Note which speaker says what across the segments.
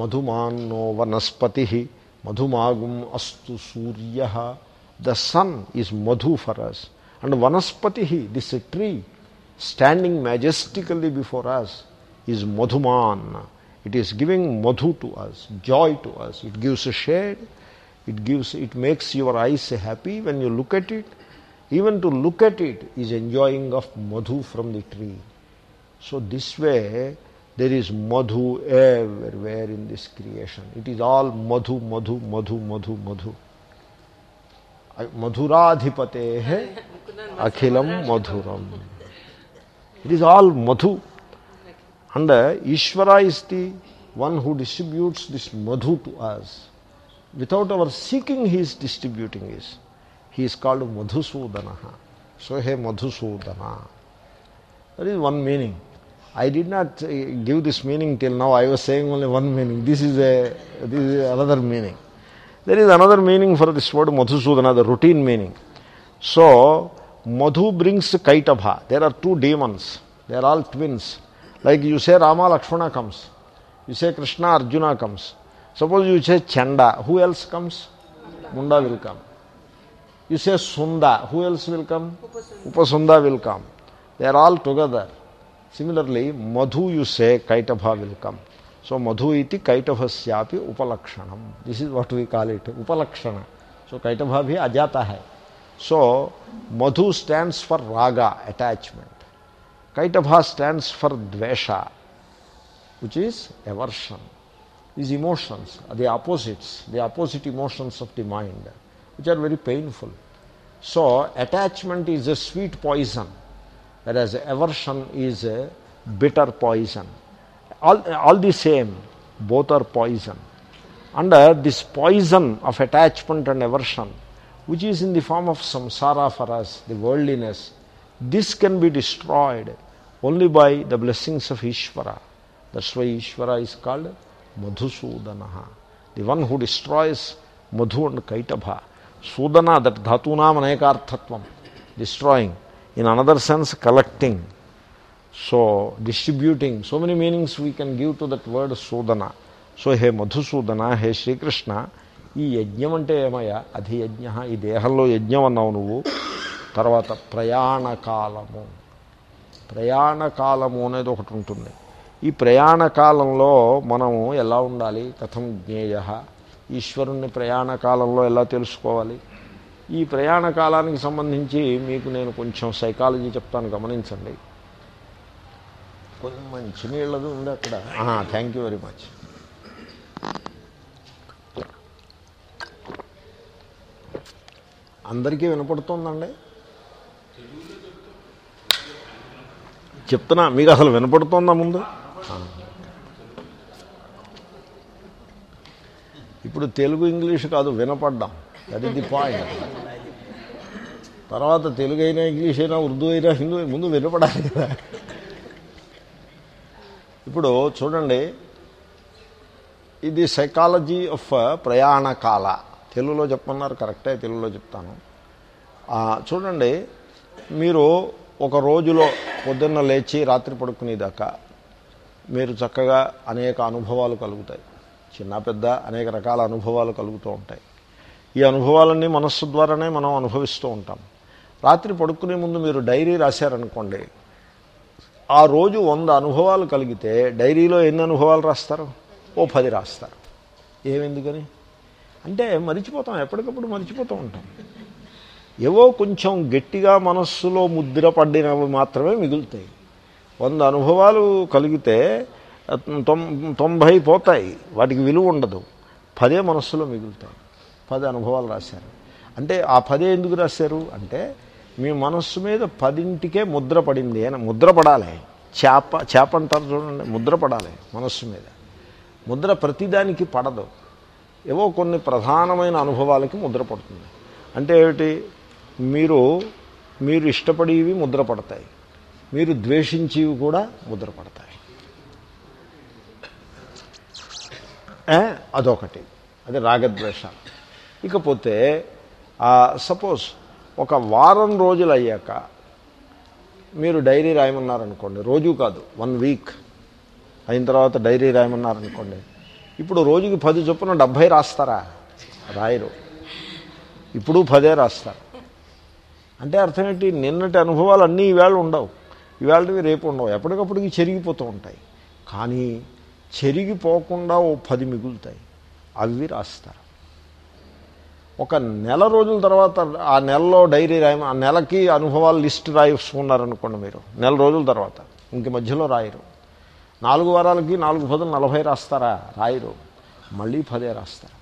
Speaker 1: మధుమాన్నో వనస్పతి మధుమాగుం అస్తు సూర్య the sun is Madhu for us and వనస్పతి this tree standing majestically before us is madhuman. It is giving madhu to us, joy to us. It gives a shade. It gives. It makes your eyes happy when you look at it. Even to look at it is enjoying of madhu from the tree. So this way, there is madhu everywhere in this creation. It is all madhu, madhu, madhu, madhu, madhu. Madhuradhipate akhilam madhuram. It is all madhu. And uh, Ishvara is the one who distributes this madhu to us. Without our seeking, he is distributing it. He is called Madhusudana. So, hey, Madhusudana. That is one meaning. I did not uh, give this meaning till now. I was saying only one meaning. This is a this is another meaning. There is another meaning for this word Madhusudana, the routine meaning. So Madhu brings Kaitabha. There are two demons. They are all twins. Like you say Rama Lakshmana comes. You say Krishna Arjuna comes. Suppose you say Chanda. Who else comes? Munda will come. You say Sunda. Who else will come? Upasunda, Upasunda will come. They are all together. Similarly madhu you say kaitabha will come so madhu iti kaitavasyapi upalakshanam this is what we call it upalakshana so kaitabha bhi ajata hai so madhu stands for raga attachment kaitabha stands for dvesha which is aversion these emotions are the opposites the opposite emotions of the mind which are very painful so attachment is a sweet poison whereas aversion is a bitter poison all, all the same both are poison uh, this poison of attachment and aversion which is in the form of samsara for us, the worldliness, this can be destroyed only by the blessings of Ishvara. That's why Ishvara is called Madhusudanaha. The one who destroys Madhu and Kaitabha. Sudana, that dhatunam anekarthatvam, destroying. In another sense collecting so distributing so many meanings we can give to that word sudana so హే మధుసూదన హే శ్రీకృష్ణ ఈ యజ్ఞం అంటే ఏమయ్యా? అధి యజ్ఞ. ఈ దేహంలో యజ్ఞం అన్నావు నువ్వు. తర్వాత ప్రయాణకాలము. ప్రయాణకాలము అనేది ఒకటి ఉంటుంది. ఈ ప్రయాణకాలంలో మనము ఎలా ఉండాలి? కథం జ్ఞేయ. ఈశ్వరుణ్ణి ప్రయాణకాలంలో ఎలా తెలుసుకోవాలి? ఈ ప్రయాణ కాలానికి సంబంధించి మీకు నేను కొంచెం సైకాలజీ చెప్తాను గమనించండి. కొంచెం మంచినీళ్ళది ఉంది అక్కడ. థ్యాంక్ యూ వెరీ మచ్ అందరికీ వినపడుతుందండి? చెప్తున్నా మీకు అసలు వినపడుతోందా ముందు? ఇప్పుడు తెలుగు ఇంగ్లీష్ కాదు వినపడ్డాం. దట్ ఈస్ ది పాయింట్ తర్వాత తెలుగు అయినా ఇంగ్లీష్ అయినా ఉర్దూ అయినా హిందూ ముందు వినపడాలి కదా. ఇప్పుడు చూడండి ఇది సైకాలజీ ఆఫ్ uh, ప్రయాణకాల. తెలుగులో చెప్పమన్నారు కరెక్టే తెలుగులో చెప్తాను. చూడండి మీరు ఒక రోజులో పొద్దున్న లేచి రాత్రి పడుకునేదాకా మీరు చక్కగా అనేక అనుభవాలు కలుగుతాయి. చిన్న పెద్ద అనేక రకాల అనుభవాలు కలుగుతూ ఉంటాయి. ఈ అనుభవాలన్నీ మనస్సు ద్వారానే మనం అనుభవిస్తూ ఉంటాం. రాత్రి పడుకునే ముందు మీరు డైరీ రాశారనుకోండి. ఆ రోజు వంద అనుభవాలు కలిగితే డైరీలో ఎన్ని అనుభవాలు రాస్తారు? ఓ పది రాస్తారు. ఏమెందుకని? అంటే మరిచిపోతాం ఎప్పటికప్పుడు మరిచిపోతూ ఉంటాం. ఏవో కొంచెం గట్టిగా మనస్సులో ముద్ర పడినవి మాత్రమే మిగులుతాయి. వంద అనుభవాలు కలిగితే తొంభై పోతాయి. వాటికి విలువ ఉండదు. పదే మనస్సులో మిగులుతాయి. పది అనుభవాలు రాశారు. అంటే ఆ పదే ఎందుకు రాశారు? అంటే మీ మనస్సు మీద పదింటికే ముద్ర పడింది అని. ముద్ర పడాలి. చేప చేప అంటారు చూడండి. ముద్ర పడాలి మనస్సు మీద. ముద్ర ప్రతిదానికి పడదు. ఏవో కొన్ని ప్రధానమైన అనుభవాలకి ముద్ర పడుతుంది. అంటే ఏమిటి? మీరు మీరు ఇష్టపడేవి ముద్ర పడతాయి. మీరు ద్వేషించేవి కూడా ముద్ర పడతాయి. అదొకటి. అది రాగద్వేషాలు. ఇకపోతే సపోజ్ ఒక వారం రోజులు అయ్యాక మీరు డైరీ రాయమన్నారనుకోండి రోజు కాదు వన్ వీక్ అయిన తర్వాత డైరీ రాయమన్నారనుకోండి ఇప్పుడు రోజుకి పది చొప్పున డెబ్భై రాస్తారా? రాయరు. ఇప్పుడు పదే రాస్తారు. అంటే అర్థం ఏంటి? నిన్నటి అనుభవాలు అన్నీ ఈవేళ ఉండవు. ఈవేళవి రేపు ఉండవు. ఎప్పటికప్పటికి చెరిగిపోతూ ఉంటాయి. కానీ చెరిగిపోకుండా ఓ పది మిగులుతాయి. అవి రాస్తారు. ఒక నెల రోజుల తర్వాత ఆ నెలలో డైరీ రాయ ఆ నెలకి అనుభవాలు లిస్ట్ రాయిస్తున్నారనుకోండి మీరు. నెల రోజుల తర్వాత. ఇంక మధ్యలో రాయరు. నాలుగు వారాలకి నాలుగు పదులు నలభై రాస్తారా? రాయరు. మళ్ళీ పదే రాస్తారు.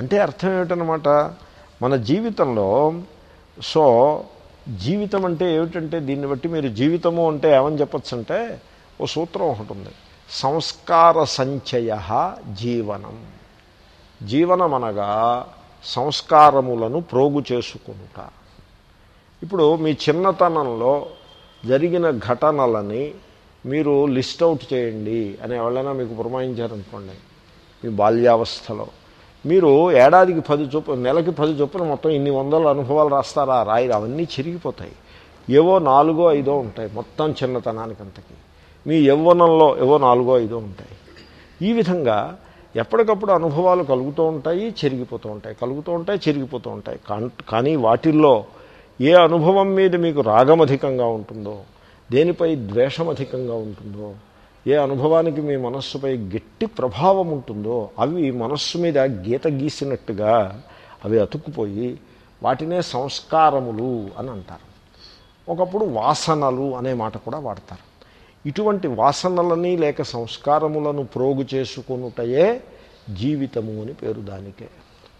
Speaker 1: అంటే అర్థం ఏమిటనమాట మన జీవితంలో సో జీవితం అంటే ఏమిటంటే దీన్ని బట్టి మీరు జీవితము అంటే ఏమని చెప్పచ్చు అంటే ఓ సూత్రం ఒకటి ఉంది. సంస్కార సంచయ జీవనం. జీవనం అనగా సంస్కారములను ప్రోగు చేసుకుంట ఇప్పుడు మీ చిన్నతనంలో జరిగిన ఘటనలని మీరు లిస్ట్ అవుట్ చేయండి అని ఎవరైనా మీకు పురమాయించారనుకోండి మీ బాల్యావస్థలో. మీరు ఏడాదికి పది చొప్పున నెలకి పది చొప్పున మొత్తం ఇన్ని వందల అనుభవాలు రాస్తారా? రాయి అవన్నీ చిరిగిపోతాయి. ఏవో నాలుగో ఐదో ఉంటాయి మొత్తం చిన్నతనానికి అంతకి మీ యవ్వనంలో ఏవో నాలుగో ఐదో ఉంటాయి. ఈ విధంగా ఎప్పటికప్పుడు అనుభవాలు కలుగుతూ ఉంటాయి చెరిగిపోతూ ఉంటాయి. కలుగుతూ ఉంటాయి చెరిగిపోతూ ఉంటాయి. కానీ వాటిల్లో ఏ అనుభవం మీద మీకు రాగం అధికంగా ఉంటుందో దేనిపై ద్వేషం అధికంగా ఉంటుందో ఏ అనుభవానికి మీ మనస్సుపై గట్టి ప్రభావం ఉంటుందో అవి మనస్సు మీద గీత గీసినట్టుగా అవి అతుక్కుపోయి వాటినే సంస్కారములు అని అంటారు. ఒకప్పుడు వాసనలు అనే మాట కూడా వాడతారు. ఇటువంటి వాసనలని లేక సంస్కారములను ప్రోగు చేసుకునుటయే జీవితము అని పేరు దానికే.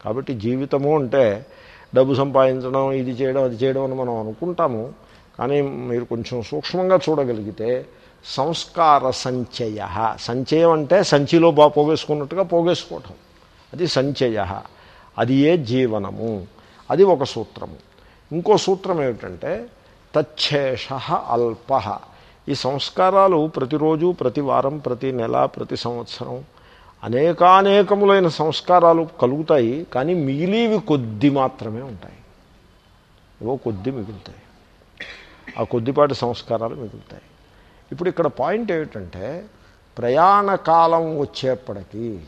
Speaker 1: కాబట్టి జీవితము అంటే డబ్బు సంపాదించడం ఇది చేయడం అది చేయడం అని మనం అనుకుంటాము. కానీ మీరు కొంచెం సూక్ష్మంగా చూడగలిగితే సంస్కార సంచయ. సంచయం అంటే సంచిలో బా పోగేసుకున్నట్టుగా పోగేసుకోవటం. అది సంచయ. అది ఏ జీవనము? అది ఒక సూత్రము. ఇంకో సూత్రం ఏమిటంటే తచ్చేష అల్ప. ఈ సంస్కారాలు ప్రతిరోజు ప్రతి వారం ప్రతి నెల ప్రతి సంవత్సరం అనేకానేకములైన సంస్కారాలు కలుగుతాయి కానీ మిగిలివి కొద్ది మాత్రమే ఉంటాయి. ఏవో కొద్ది మిగులుతాయి. ఆ కొద్దిపాటి సంస్కారాలు మిగులుతాయి. ఇప్పుడు ఇక్కడ పాయింట్ ఏమిటంటే ప్రయాణ కాలం వచ్చేప్పటికీ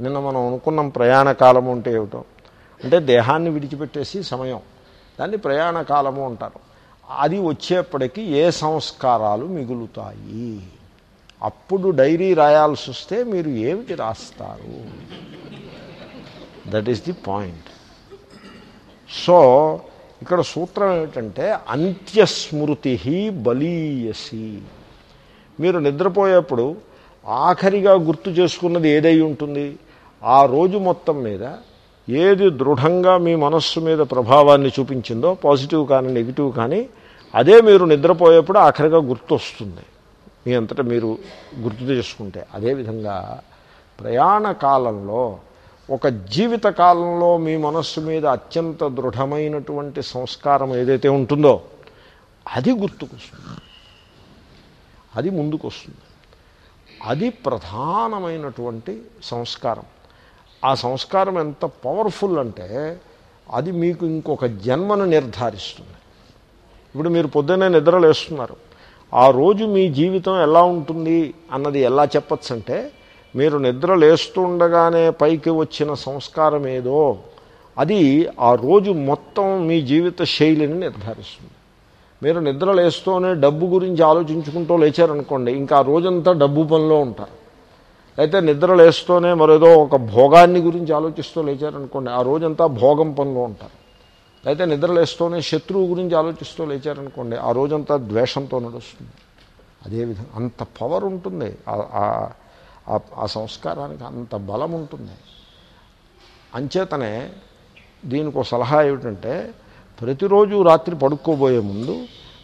Speaker 1: నిన్న మనం అనుకున్నాం ప్రయాణ కాలము అంటే ఏమిటో అంటే దేహాన్ని విడిచిపెట్టేసి సమయం దాన్ని ప్రయాణ కాలము అంటారు. అది వచ్చేప్పటికీ ఏ సంస్కారాలు మిగులుతాయి? అప్పుడు డైరీ రాయాల్సి వస్తే మీరు ఏమిటి రాస్తారు? That is the point so ఇక్కడ సూత్రం ఏమిటంటే అంత్యస్మృతి బలీయసి. మీరు నిద్రపోయేప్పుడు ఆఖరిగా గుర్తు చేసుకున్నది ఏదై ఉంటుంది? ఆ రోజు మొత్తం మీద ఏది దృఢంగా మీ మనస్సు మీద ప్రభావాన్ని చూపించిందో పాజిటివ్ కానీ నెగిటివ్ కానీ అదే మీరు నిద్రపోయేప్పుడు ఆఖరిగా గుర్తొస్తుంది. మీ అంతటా మీరు గుర్తు చేసుకుంటే అదేవిధంగా ప్రయాణ కాలంలో ఒక జీవిత కాలంలో మీ మనస్సు మీద అత్యంత దృఢమైనటువంటి సంస్కారం ఏదైతే ఉంటుందో అది గుర్తుకొస్తుంది. అది ముందుకు వస్తుంది అది ప్రధానమైనటువంటి సంస్కారం. ఆ సంస్కారం ఎంత పవర్ఫుల్ అంటే అది మీకు ఇంకొక జన్మను నిర్ధారిస్తుంది. ఇప్పుడు మీరు పొద్దున్నే నిద్రలేస్తున్నారు ఆ రోజు మీ జీవితం ఎలా ఉంటుంది అన్నది ఎలా చెప్పచ్చు అంటే మీరు నిద్ర లేస్తుండగానే పైకి వచ్చిన సంస్కారం ఏదో అది ఆ రోజు మొత్తం మీ జీవిత శైలిని నిర్ధారిస్తుంది. మీరు నిద్ర లేస్తూనే డబ్బు గురించి ఆలోచించుకుంటూ లేచారనుకోండి ఇంకా ఆ రోజంతా డబ్బు పనిలో ఉంటారు. అయితే నిద్ర లేస్తూనే మరేదో ఒక భోగాన్ని గురించి ఆలోచిస్తూ లేచారనుకోండి ఆ రోజంతా భోగం పనిలో ఉంటారు. అయితే నిద్ర లేస్తూనే శత్రువు గురించి ఆలోచిస్తూ లేచారనుకోండి ఆ రోజంతా ద్వేషంతో నడుస్తుంది. అదేవిధంగా అంత పవర్ ఉంటుంది ఆ సంస్కారానికి అంత బలం ఉంటుంది. అంచేతనే దీనికి ఒక సలహా ఏమిటంటే ప్రతిరోజు రాత్రి పడుకోబోయే ముందు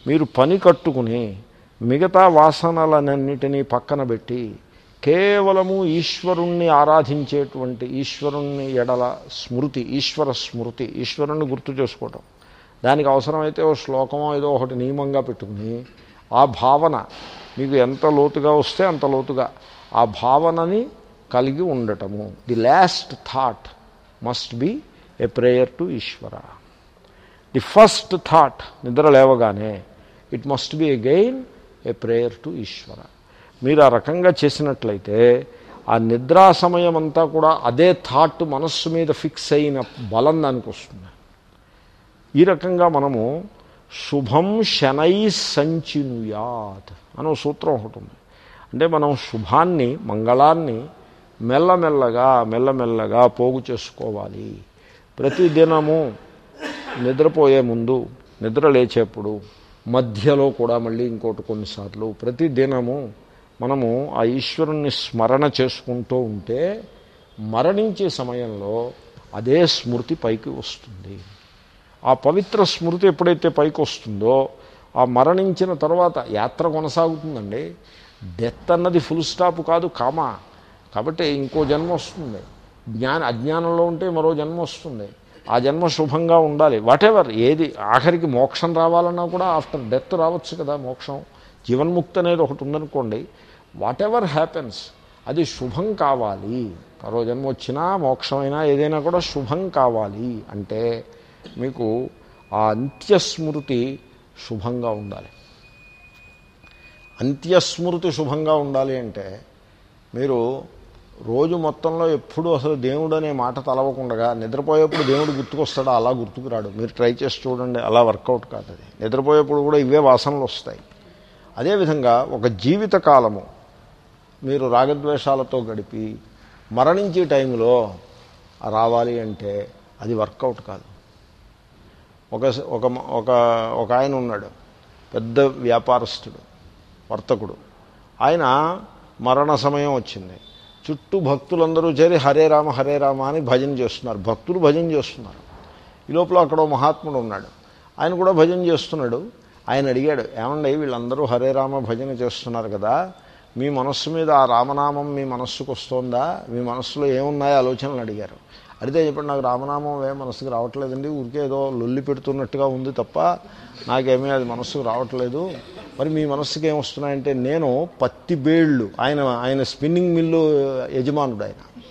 Speaker 1: మీరు పని కట్టుకుని మిగతా వాసనలన్నిటినీ పక్కన పెట్టి కేవలము ఈశ్వరుణ్ణి ఆరాధించేటువంటి ఈశ్వరుణ్ణి ఎడల స్మృతి ఈశ్వర స్మృతి ఈశ్వరుణ్ణి గుర్తు చేసుకోవటం. దానికి అవసరమైతే ఓ శ్లోకమో ఏదో ఒకటి నియమంగా పెట్టుకుని ఆ భావన మీకు ఎంత లోతుగా వస్తే అంత లోతుగా ఆ భావనని కలిగి ఉండటము. The last thought must be a prayer to Ishwara. The first thought నిద్ర లేవగానే it must be again a prayer to Ishwara. మీరు ఆ రకంగా చేసినట్లయితే ఆ నిద్రా సమయం అంతా కూడా అదే థాట్ మనస్సు మీద ఫిక్స్ అయిన బలం దానికి వస్తుంది. ఈ రకంగా మనము శుభం శనై సంచినుయాత్ అనే సూత్రం ఒకటి ఉంది. అంటే మనం శుభాన్ని మంగళాన్ని మెల్లమెల్లగా మెల్లమెల్లగా పోగు చేసుకోవాలి. ప్రతిదినము నిద్రపోయే ముందు నిద్ర లేచేప్పుడు మధ్యలో కూడా మళ్ళీ ఇంకోటి కొన్నిసార్లు ప్రతి దినము మనము ఆ ఈశ్వరుణ్ణి స్మరణ చేసుకుంటూ ఉంటే మరణించే సమయంలో అదే స్మృతి పైకి వస్తుంది. ఆ పవిత్ర స్మృతి ఎప్పుడైతే పైకి వస్తుందో ఆ మరణించిన తర్వాత యాత్ర కొనసాగుతుందండి. డెత్ అన్నది ఫుల్ స్టాప్ కాదు కామా. కాబట్టి ఇంకో జన్మ వస్తుంది. జ్ఞాన అజ్ఞానంలో ఉంటే మరో జన్మ వస్తుంది. ఆ జన్మ శుభంగా ఉండాలి. వాటెవర్ ఏది ఆఖరికి మోక్షం రావాలన్నా కూడా ఆఫ్టర్ డెత్ రావచ్చు కదా మోక్షం. జీవన్ముక్తి అనేది ఒకటి ఉందనుకోండి వాట్ ఎవర్ హ్యాపెన్స్ అది శుభం కావాలి. మరో జన్మ వచ్చినా మోక్షమైనా ఏదైనా కూడా శుభం కావాలి అంటే మీకు ఆ అంత్యస్మృతి శుభంగా ఉండాలి. అంత్యస్మృతి శుభంగా ఉండాలి అంటే మీరు రోజు మొత్తంలో ఎప్పుడు అసలు దేవుడు అనే మాట తలవకుండా నిద్రపోయేప్పుడు దేవుడు గుర్తుకొస్తాడు? అలా గుర్తుకు రాడు. మీరు ట్రై చేసి చూడండి అలా వర్కౌట్ కాదు అది నిద్రపోయేప్పుడు కూడా ఇవే వాసనలు వస్తాయి. అదేవిధంగా ఒక జీవిత కాలము మీరు రాగద్వేషాలతో గడిపి మరణించే టైంలో రావాలి అంటే అది వర్కౌట్ కాదు. ఒక ఒక ఒక ఒక ఆయన ఉన్నాడు పెద్ద వ్యాపారస్తుడు వర్తకుడు. ఆయన మరణ సమయం వచ్చింది. చుట్టూ భక్తులందరూ చేరి హరే రామ హరే రామ అని భజన చేస్తున్నారు. భక్తులు భజన చేస్తున్నారు. ఈ లోపల అక్కడ మహాత్ముడు ఉన్నాడు. ఆయన కూడా భజన చేస్తున్నాడు. ఆయన అడిగాడు ఏమండి వీళ్ళందరూ హరే రామ భజన చేస్తున్నారు కదా మీ మనస్సు మీద ఆ రామనామం మీ మనస్సుకు వస్తుందా? మీ మనస్సులో ఏమున్నాయో? ఆలోచనలు అడిగారు. అడిగితే చెప్పండి నాకు రామనామం ఏం మనసుకు రావట్లేదండి ఊరికే ఏదో లొల్లి పెడుతున్నట్టుగా ఉంది తప్ప నాకేమీ అది మనస్సుకు రావట్లేదు. మరి మీ మనస్సుకి ఏమొస్తున్నాయంటే నేను పత్తి బేళ్ళు ఆయన ఆయన స్పిన్నింగ్ మిల్లు యజమానుడు ఆయన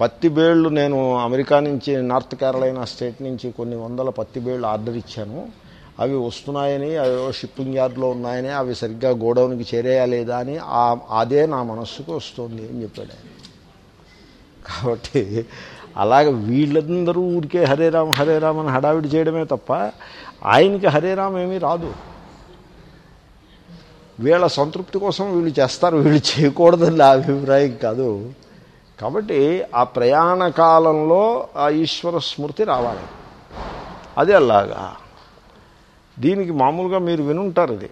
Speaker 1: పత్తి బేళ్ళు నేను అమెరికా నుంచి నార్త్ కేరళైనా స్టేట్ నుంచి కొన్ని వందల పత్తి బేళ్ళు ఆర్డర్ ఇచ్చాను. అవి వస్తున్నాయని అవి షిప్పింగ్ యార్డ్లో ఉన్నాయని అవి సరిగ్గా గోడౌన్కి చేరేయా లేదా అని అదే నా మనస్సుకు వస్తుంది అని చెప్పాడు ఆయన. కాబట్టి అలాగే వీళ్ళందరూ ఊరికే హరే రామ హరే రామ్ అని హడావిడి చేయడమే తప్ప ఆయనకి హరే రామ్ ఏమీ రాదు. వీళ్ళ సంతృప్తి కోసం వీళ్ళు చేస్తారు వీళ్ళు చేయకూడదని నా అభిప్రాయం కాదు. కాబట్టి ఆ ప్రయాణ కాలంలో ఆ ఈశ్వర స్మృతి రావాలి. అది అలాగా. దీనికి మామూలుగా మీరు వినుంటారు ఇది.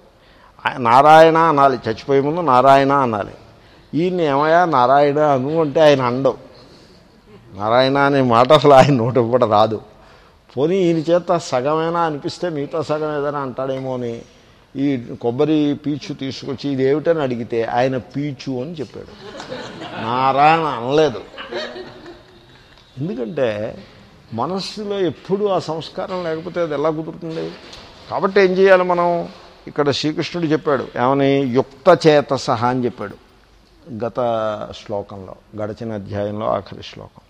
Speaker 1: నారాయణ అనాలి. చచ్చిపోయే ముందు నారాయణ అనాలి. ఈయన్ని ఏమయ్యా? నారాయణ అను అంటే ఆయన అండవు నారాయణ అనే మాట అసలు ఆయన నోట కూడా రాదు. పోనీ ఈయన చేత సగమైనా అనిపిస్తే మిగతా సగం ఏదైనా అంటాడేమో అని ఈ కొబ్బరి పీచు తీసుకొచ్చి ఇది ఏమిటని అడిగితే ఆయన పీచు అని చెప్పాడు. నారాయణ అనలేదు. ఎందుకంటే మనస్సులో ఎప్పుడు ఆ సంస్కారం లేకపోతే అది ఎలా కుదురుతుంది? కాబట్టి ఏం చేయాలి మనం? ఇక్కడ శ్రీకృష్ణుడు చెప్పాడు ఏమని? యుక్త చేత అని చెప్పాడు. గత శ్లోకంలో గడిచిన అధ్యాయంలో ఆఖరి శ్లోకం.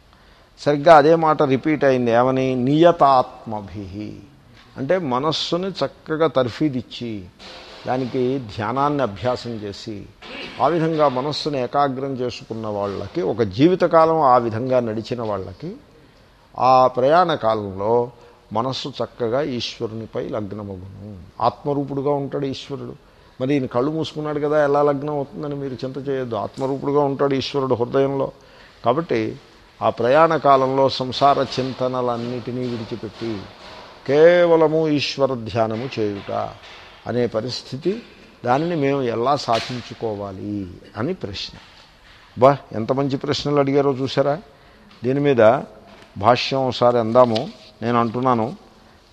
Speaker 1: సరిగ్గా అదే మాట రిపీట్ అయింది ఏమని? నియతాత్మభి. అంటే మనస్సుని చక్కగా తర్ఫీదిచ్చి దానికి ధ్యానాన్ని అభ్యాసం చేసి ఆ విధంగా మనస్సును ఏకాగ్రం చేసుకున్న వాళ్ళకి ఒక జీవితకాలం ఆ విధంగా నడిచిన వాళ్ళకి ఆ ప్రయాణ కాలంలో మనస్సు చక్కగా ఈశ్వరునిపై లగ్నమగును. ఆత్మరూపుడుగా ఉంటాడు ఈశ్వరుడు. మరి ఈయన కళ్ళు మూసుకున్నాడు కదా ఎలా లగ్నం అవుతుందని మీరు చింత చేయొద్దు. ఆత్మరూపుడుగా ఉంటాడు ఈశ్వరుడు హృదయంలో. కాబట్టి ఆ ప్రయాణ కాలంలో సంసార చింతనలన్నిటినీ విడిచిపెట్టి కేవలము ఈశ్వర ధ్యానము చేయుట అనే పరిస్థితి దానిని మేము ఎలా సాధించుకోవాలి అని ప్రశ్న. బా ఎంత మంచి ప్రశ్నలు అడిగారో చూసారా దీని మీద భాష్యం ఒకసారి అందాము. నేను అంటున్నాను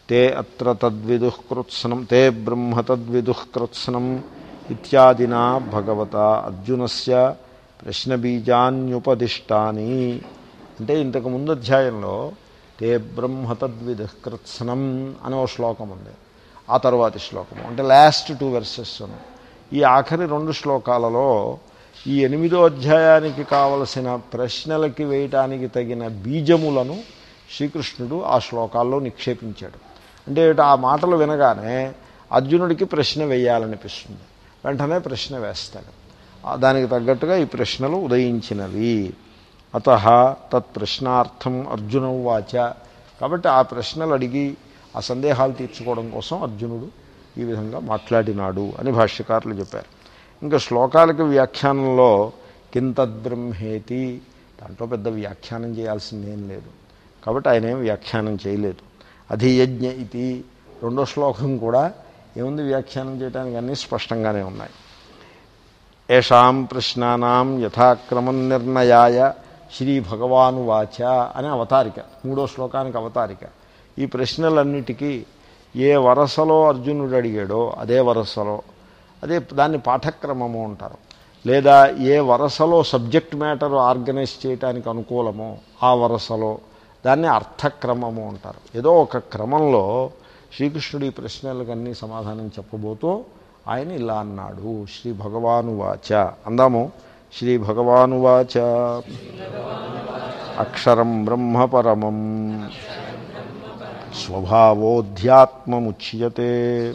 Speaker 1: తే అత్ర తద్విదుఃకృత్సనం తే బ్రహ్మ తద్విదుఃకృత్సనం ఇత్యాదినా భగవత అర్జునస్య ప్రశ్నబీజాన్యుపదిష్టాని. అంటే ఇంతకు ముందు అధ్యాయంలో తే బ్రహ్మ తద్విదుఃకృత్సనం అనే ఒక శ్లోకం ఉంది. ఆ తర్వాతి శ్లోకము. అంటే లాస్ట్ టూ వెర్సెస్ ఈ ఆఖరి రెండు శ్లోకాలలో ఈ ఎనిమిదో అధ్యాయానికి కావలసిన ప్రశ్నలకి వేయటానికి తగిన బీజములను శ్రీకృష్ణుడు ఆ శ్లోకాల్లో నిక్షేపించాడు. అంటే ఆ మాటలు వినగానే అర్జునుడికి ప్రశ్న వేయాలనిపిస్తుంది. వెంటనే ప్రశ్న వేస్తాడు. దానికి తగ్గట్టుగా ఈ ప్రశ్నలు ఉదయించినవి. అత తత్ప్రశ్నార్థం అర్జున వాచ. కాబట్టి ఆ ప్రశ్నలు అడిగి ఆ సందేహాలు తీర్చుకోవడం కోసం అర్జునుడు ఈ విధంగా మాట్లాడినాడు అని భాష్యకారులు చెప్పారు. ఇంకా శ్లోకాలకి వ్యాఖ్యానంలో కింతద్బ్రహ్మేతి దాంట్లో పెద్ద వ్యాఖ్యానం చేయాల్సిందేం లేదు. కాబట్టి ఆయన ఏం వ్యాఖ్యానం చేయలేదు. అధియజ్ఞ ఇది రెండో శ్లోకం కూడా ఏముంది వ్యాఖ్యానం చేయడానికి అన్నీ స్పష్టంగానే ఉన్నాయి. ఏషాం ప్రశ్నానాం యథాక్రమం నిర్ణయాయ శ్రీ భగవాను వాచ అనే అవతారిక మూడో శ్లోకానికి అవతారిక. ఈ ప్రశ్నలన్నిటికీ ఏ వరసలో అర్జునుడు అడిగాడో అదే వరసలో అదే దాన్ని పాఠక్రమము అంటారు. లేదా ఏ వరసలో సబ్జెక్ట్ మ్యాటర్ ఆర్గనైజ్ చేయడానికి అనుకూలమో ఆ వరసలో దాన్ని అర్థక్రమము అంటారు. ఏదో ఒక క్రమంలో శ్రీకృష్ణుడు ఈ ప్రశ్నలకన్నీ సమాధానం చెప్పబోతూ ఆయన ఇలా అన్నాడు. శ్రీ భగవాను వాచ. అందాము. శ్రీ భగవాను వాచ. అక్షరం బ్రహ్మ పరమం స్వభావోధ్యాత్మముచ్యతే.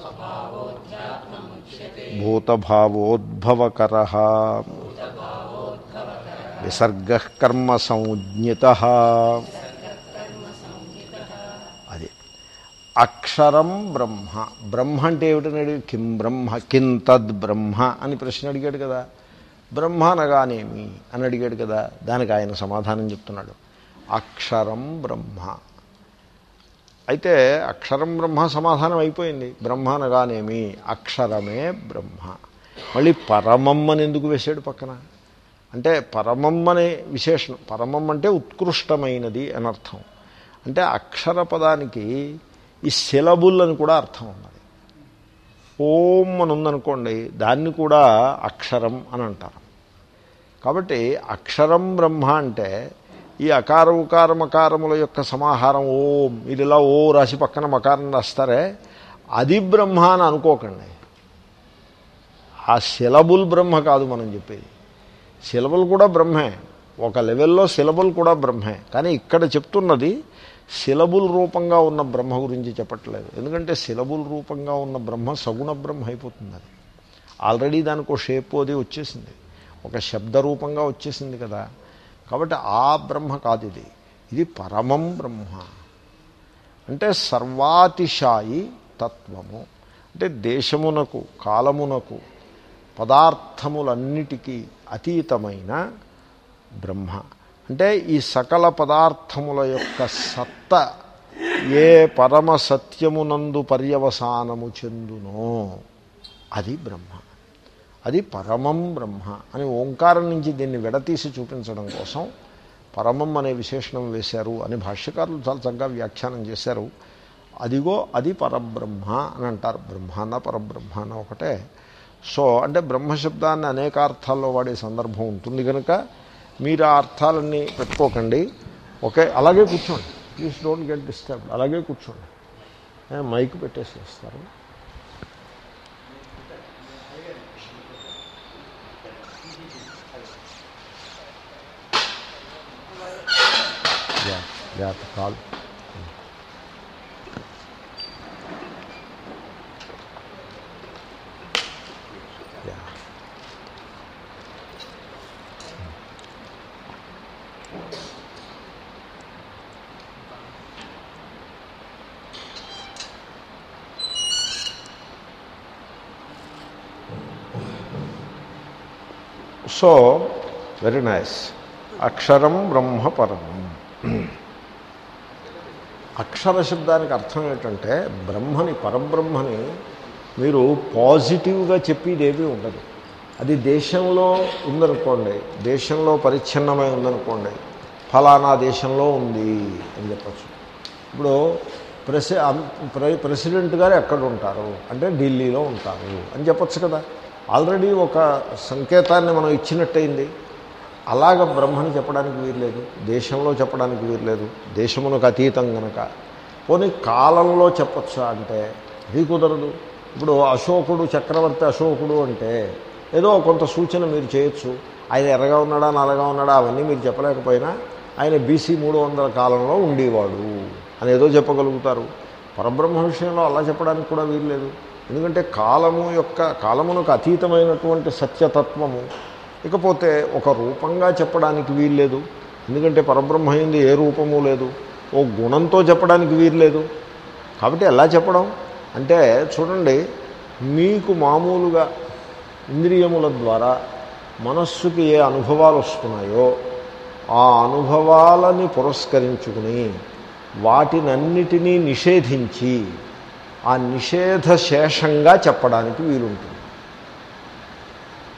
Speaker 1: భూతభావోద్భవకర. విసర్గ కర్మ సంజ్ఞిత అది అక్షరం బ్రహ్మ. బ్రహ్మ అంటే ఏమిటని అడిగి కిం బ్రహ్మ కిం తద్ బ్రహ్మ అని ప్రశ్న అడిగాడు కదా. బ్రహ్మ అనగానేమి అని అడిగాడు కదా. దానికి ఆయన సమాధానం చెప్తున్నాడు. అక్షరం బ్రహ్మ. అయితే అక్షరం బ్రహ్మ సమాధానం అయిపోయింది. బ్రహ్మ అనగానేమి? అక్షరమే బ్రహ్మ. మళ్ళీ పరమమ్మని ఎందుకు వేశాడు పక్కన? అంటే పరమమ్మనే అనే విశేషణం. పరమం అంటే ఉత్కృష్టమైనది అని అర్థం. అంటే అక్షర పదానికి ఈ సిలబుల్ అని కూడా అర్థం ఉన్నది. ఓం అని ఉందనుకోండి దాన్ని కూడా అక్షరం అని అంటారు. కాబట్టి అక్షరం బ్రహ్మ అంటే ఈ అకార ఉకార మకారముల యొక్క సమాహారం ఓం ఇది ఇలా ఓ రాసి పక్కన మకారం రాస్తారే అది బ్రహ్మ అని అనుకోకండి. ఆ సిలబుల్ బ్రహ్మ కాదు మనం చెప్పేది. సిలబుల్ కూడా బ్రహ్మే. ఒక లెవెల్లో సిలబుల్ కూడా బ్రహ్మే. కానీ ఇక్కడ చెప్తున్నది సిలబుల్ రూపంగా ఉన్న బ్రహ్మ గురించి చెప్పట్లేదు. ఎందుకంటే సిలబుల్ రూపంగా ఉన్న బ్రహ్మ సగుణ బ్రహ్మ అయిపోతుంది అది. ఆల్రెడీ దానికి ఒక షేప్ అది వచ్చేసింది. ఒక శబ్ద రూపంగా వచ్చేసింది కదా. కాబట్టి ఆ బ్రహ్మ కాదు ఇది. ఇది పరమం బ్రహ్మ. అంటే సర్వాతిశాయి తత్వము. అంటే దేశమునకు కాలమునకు పదార్థములన్నిటికీ అతీతమైన బ్రహ్మ. అంటే ఈ సకల పదార్థముల యొక్క సత్త ఏ పరమ సత్యమునందు పర్యవసానము చెందునో అది బ్రహ్మ. అది పరమం బ్రహ్మ అని ఓంకారం నుంచి దీన్ని విడతీసి చూపించడం కోసం పరమం అనే విశేషణం వేశారు అని భాష్యకారులు చాలా చక్కగా వ్యాఖ్యానం చేశారు. అదిగో అది పరబ్రహ్మ అని అంటారు. బ్రహ్మాన పరబ్రహ్మ అన్న ఒకటే. సో అంటే బ్రహ్మశబ్దాన్ని అనేక అర్థాల్లో వాడే సందర్భం ఉంటుంది కనుక మీరు ఆ అర్థాలన్నీ పెట్టుకోకండి. ఓకే? అలాగే కూర్చోండి. ప్లీజ్ డోంట్ గెట్ డిస్టర్బ్ అలాగే కూర్చోండి. మైక్ పెట్టేసేస్తారు. జాగ్రత్త కాదు సో వెరీ నైస్ అక్షరం బ్రహ్మపరం. అక్షర శబ్దానికి అర్థం ఏంటంటే బ్రహ్మని పరబ్రహ్మని మీరు పాజిటివ్గా చెప్పేదేమీ ఉండదు. అది దేశంలో ఉందనుకోండి దేశంలో పరిచ్ఛిన్నమై ఉందనుకోండి ఫలానా దేశంలో ఉంది అని చెప్పచ్చు. ఇప్పుడు ప్రెసి ప్రెసిడెంట్ గారు ఎక్కడ ఉంటారు? అంటే ఢిల్లీలో ఉంటారు అని చెప్పచ్చు కదా. ఆల్రెడీ ఒక సంకేతాన్ని మనం ఇచ్చినట్టయింది. అలాగ బ్రహ్మని చెప్పడానికి వీర్లేదు దేశంలో చెప్పడానికి వీర్లేదు దేశమునకు అతీతం గనక. పోనీ కాలంలో చెప్పచ్చా అంటే అది కుదరదు. ఇప్పుడు అశోకుడు చక్రవర్తి అశోకుడు అంటే ఏదో కొంత సూచన మీరు చేయొచ్చు. ఆయన ఎర్రగా ఉన్నాడా నల్లగా ఉన్నాడా అవన్నీ మీరు చెప్పలేకపోయినా ఆయన బీసీ మూడు వందల కాలంలో ఉండేవాడు అని ఏదో చెప్పగలుగుతారు. పరబ్రహ్మ విషయంలో అలా చెప్పడానికి కూడా వీల్లేదు. ఎందుకంటే కాలము యొక్క కాలమునకు అతీతమైనటువంటి సత్యతత్వము. ఇకపోతే ఒక రూపంగా చెప్పడానికి వీల్లేదు ఎందుకంటే పరబ్రహ్మ అయింది ఏ రూపము లేదు. ఓ గుణంతో చెప్పడానికి వీల్లేదు కాబట్టి ఎలా చెప్పడం? అంటే చూడండి మీకు మామూలుగా ఇంద్రియముల ద్వారా మనస్సుకి ఏ అనుభవాలు వస్తున్నాయో ఆ అనుభవాలని పురస్కరించుకుని వాటినన్నిటినీ నిషేధించి ఆ నిషేధ శేషంగా చెప్పడానికి వీలుంటుంది.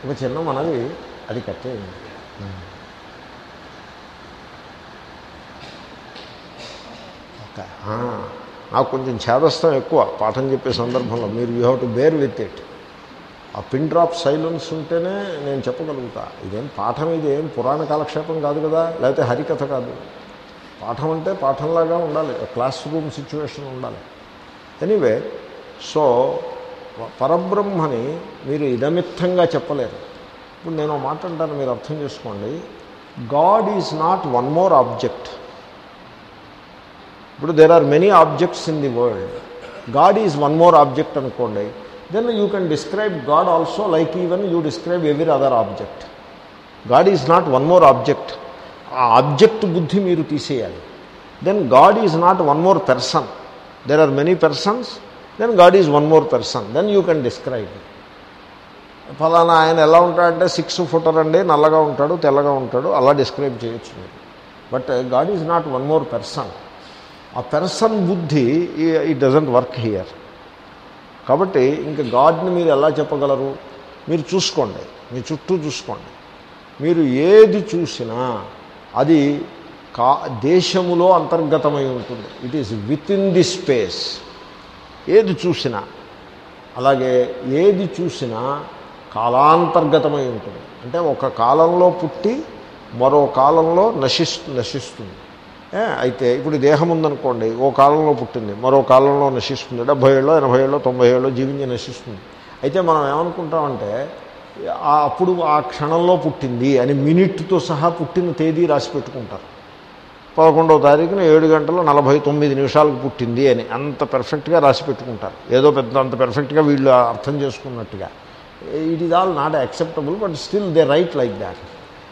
Speaker 1: ఒక చిన్న మనవి అది కట్టేయండి నాకు కొంచెం ఛేదస్థం ఎక్కువ. పాఠం చెప్పే సందర్భంలో మీరు you have to bear with it ఆ పిన్ డ్రాప్ సైలెన్స్ ఉంటేనే నేను చెప్పగలుగుతా. ఇదేం పాఠం ఇది ఏం పురాణ కాలక్షేపం కాదు కదా లేకపోతే హరికథ కాదు. పాఠం అంటే పాఠంలాగా ఉండాలి. క్లాస్ రూమ్ సిచ్యువేషన్ ఉండాలి. ఎనీవే సో పరబ్రహ్మని మీరు ఇదమిత్తంగా చెప్పలేరు. ఇప్పుడు నేను ఒక మాట అంటాను మీరు అర్థం చేసుకోండి. God is not one more object ఇప్పుడు there are many objects in the world God is one more object అనుకోండి. Then you can describe God also like even you describe every other object God is not one more object ఆ object బుద్ధి మీరు తీసేయాలి. Then God is not one more person there are many persons then God is one more person then you can describe ఫలానా ఆయన ఎలా ఉంటాడంటే six footer అండి నల్లగా ఉంటాడు తెల్లగా ఉంటాడు అలా డిస్క్రైబ్ చేయొచ్చు మీరు. But God is not one more person ఆ పెర్సన్ బుద్ధి ఈ డజంట్ వర్క్ హియర్ కాబట్టి ఇంకా గాడ్ని మీరు ఎలా చెప్పగలరు? మీరు చూసుకోండి. మీ చుట్టూ చూసుకోండి. మీరు ఏది చూసినా అది కా దేశములో అంతర్గతమై ఉంటుంది. It is within the space ఏది చూసినా అలాగే ఏది చూసినా కాలాంతర్గతమై ఉంటుంది. అంటే ఒక కాలంలో పుట్టి మరో కాలంలో నశిస్ నశిస్తుంది. అయితే ఇప్పుడు దేహం ఉందనుకోండి ఓ కాలంలో పుట్టింది మరో కాలంలో నశిస్తుంది డెబ్భై ఏళ్ళు ఎనభై ఏళ్ళు తొంభై ఏళ్ళు జీవించి నశిస్తుంది. అయితే మనం ఏమనుకుంటామంటే అప్పుడు ఆ క్షణంలో పుట్టింది అని మినిట్తో సహా పుట్టిన తేదీ రాసి పెట్టుకుంటారు. పదకొండవ తారీఖున ఏడు గంటల నలభై తొమ్మిది నిమిషాలకు పుట్టింది అని అంత పెర్ఫెక్ట్గా రాసి పెట్టుకుంటారు. ఏదో పెద్ద అంత పెర్ఫెక్ట్గా వీళ్ళు అర్థం చేసుకున్నట్టుగా. It is all not acceptable but still they write like that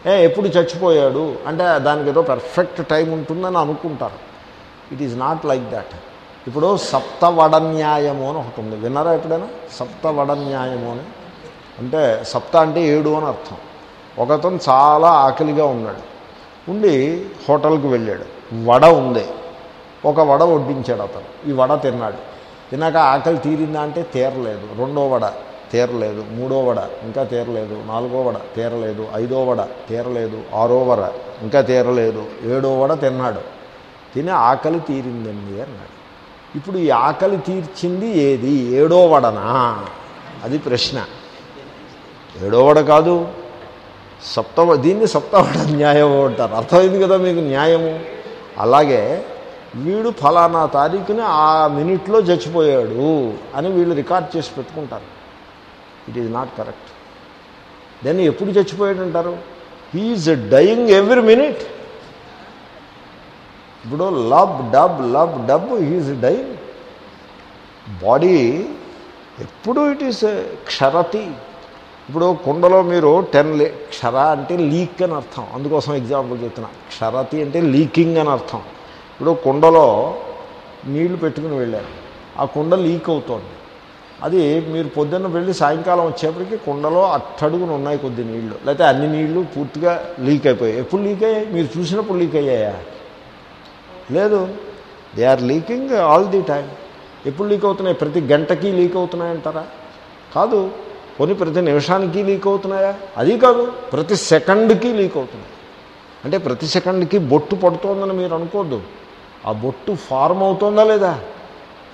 Speaker 1: ఏ ఎప్పుడు చచ్చిపోయాడు? అంటే దానికి ఏదో పెర్ఫెక్ట్ టైం ఉంటుందని అనుకుంటారు. It is not like that ఇప్పుడు సప్తవడన్యాయము అని ఒకటి ఉంది. విన్నారా ఎప్పుడైనా? సప్తవడన్యాయము అని. అంటే సప్త అంటే ఏడు అని అర్థం. ఒకతను చాలా ఆకలిగా ఉన్నాడు. ఉండి హోటల్కి వెళ్ళాడు. వడ ఉంది. ఒక వడ వడ్డించాడు అతను. ఈ వడ తిన్నాడు. తిన్నాక ఆకలి తీరిందా అంటే తీరలేదు. రెండో వడ తీరలేదు. మూడో వడ ఇంకా తీరలేదు. నాలుగో వడ తీరలేదు. ఐదో వడ తీరలేదు. ఆరో వడ ఇంకా తీరలేదు. ఏడో వడ తిన్నాడు. తిని ఆకలి తీరిందండి అన్నాడు. ఇప్పుడు ఈ ఆకలి తీర్చింది ఏది? ఏడో వడనా? అది ప్రశ్న. ఏడో వడ కాదు. సప్తవ దీన్ని సప్తవడ న్యాయం అంటారు. అర్థమైంది కదా మీకు న్యాయము? అలాగే వీడు ఫలానా తారీఖుని ఆ మినిట్లో చచ్చిపోయాడు అని వీళ్ళు రికార్డ్ చేసి పెట్టుకుంటారు. It is not correct then ఎప్పుడు చచ్చిపోయాడు అంటారు హీఈస్ డయింగ్ ఎవ్రీ మినిట్ ఇప్పుడు lub dub lub dub he is dying body ఎప్పుడు ఇట్ ఈస్ క్షరతి. ఇప్పుడు కుండలో మీరు టెన్ లీ క్షర అంటే లీక్ అని అర్థం. అందుకోసం ఎగ్జాంపుల్ చెప్తున్నా. క్షరతి అంటే లీకింగ్ అని అర్థం. ఇప్పుడు కుండలో నీళ్ళు పెట్టుకుని వెళ్ళారు. ఆ కుండ లీక్ అవుతోంది. అది మీరు పొద్దున్న వెళ్ళి సాయంకాలం వచ్చేప్పటికి కుండలో అట్టడుగున ఉన్నాయి కొద్ది నీళ్ళు. లేకపోతే అన్ని నీళ్ళు పూర్తిగా లీక్ అయిపోయాయి. ఎప్పుడు లీక్ అయ్యాయి? మీరు చూసినప్పుడు లీక్ అయ్యాయా? లేదు. They are leaking all the time ఎప్పుడు లీక్ అవుతున్నాయి? ప్రతి గంటకి లీక్ అవుతున్నాయి అంటారా కాదు. పోనీ ప్రతి నిమిషానికి లీక్ అవుతున్నాయా? అది కాదు ప్రతి సెకండ్కి లీక్ అవుతున్నాయి. అంటే ప్రతి సెకండ్కి బొట్టు పడుతోందని మీరు అనుకోద్దు. ఆ బొట్టు ఫార్మ్ అవుతుందా లేదా?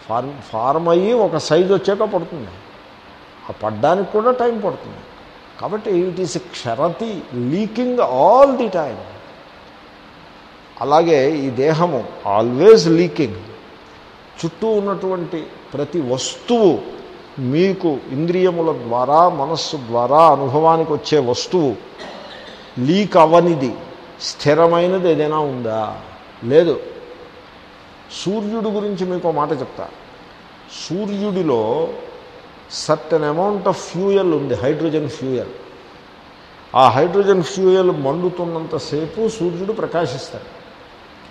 Speaker 1: ఫార్మ్ ఫార్మ్ అయ్యి ఒక సైజ్ వచ్చాక పడుతుంది. ఆ పడ్డానికి కూడా టైం పడుతుంది. కాబట్టి ఇట్ ఈస్ క్షరతి లీకింగ్ ఆల్ ది టైం అలాగే ఈ దేహము ఆల్వేజ్ లీకింగ్. చుట్టూ ఉన్నటువంటి ప్రతి వస్తువు మీకు ఇంద్రియముల ద్వారా మనస్సు ద్వారా అనుభవానికి వచ్చే వస్తువు లీక్ అవనిది స్థిరమైనది ఏదైనా ఉందా? లేదు. సూర్యుడు గురించి మీకు మాట చెప్తా. సూర్యుడిలో సర్టన్ అమౌంట్ ఆఫ్ ఫ్యూయల్ ఉంది హైడ్రోజన్ ఫ్యూయల్. ఆ హైడ్రోజన్ ఫ్యూయల్ మండుతున్నంతసేపు సూర్యుడు ప్రకాశిస్తాడు.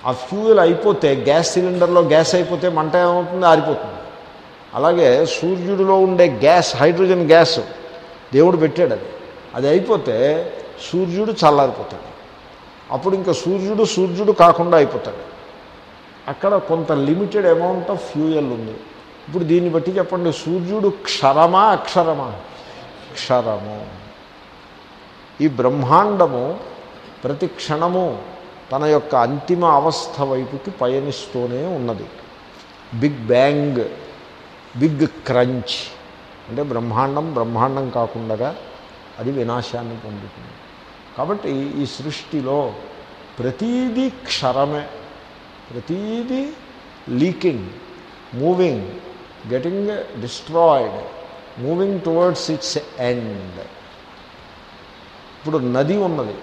Speaker 1: ఆ ఫ్యూయల్ అయిపోతే గ్యాస్ సిలిండర్లో గ్యాస్ అయిపోతే మంట ఏమవుతుంది? ఆరిపోతుంది. అలాగే సూర్యుడిలో ఉండే గ్యాస్ హైడ్రోజన్ గ్యాస్ దేవుడు పెట్టాడు అది. అది అయిపోతే సూర్యుడు చల్లారిపోతాడు. అప్పుడు ఇంకా సూర్యుడు సూర్యుడు కాకుండా అయిపోతాడు. అక్కడ కొంత లిమిటెడ్ అమౌంట్ ఆఫ్ ఫ్యూయల్ ఉంది. ఇప్పుడు దీన్ని బట్టి చెప్పండి సూర్యుడు క్షరమా అక్షరమా? క్షరము. ఈ బ్రహ్మాండము ప్రతి క్షణము తన యొక్క అంతిమ అవస్థ వైపుకి పయనిస్తూనే ఉన్నది. Big bang. Big crunch. అంటే బ్రహ్మాండం బ్రహ్మాండం కాకుండా అది వినాశాన్ని పొందుతుంది. కాబట్టి ఈ సృష్టిలో ప్రతీదీ క్షరమే ప్రతీదీ leaking moving getting destroyed moving towards its end ఇప్పుడు నది ఉన్నది.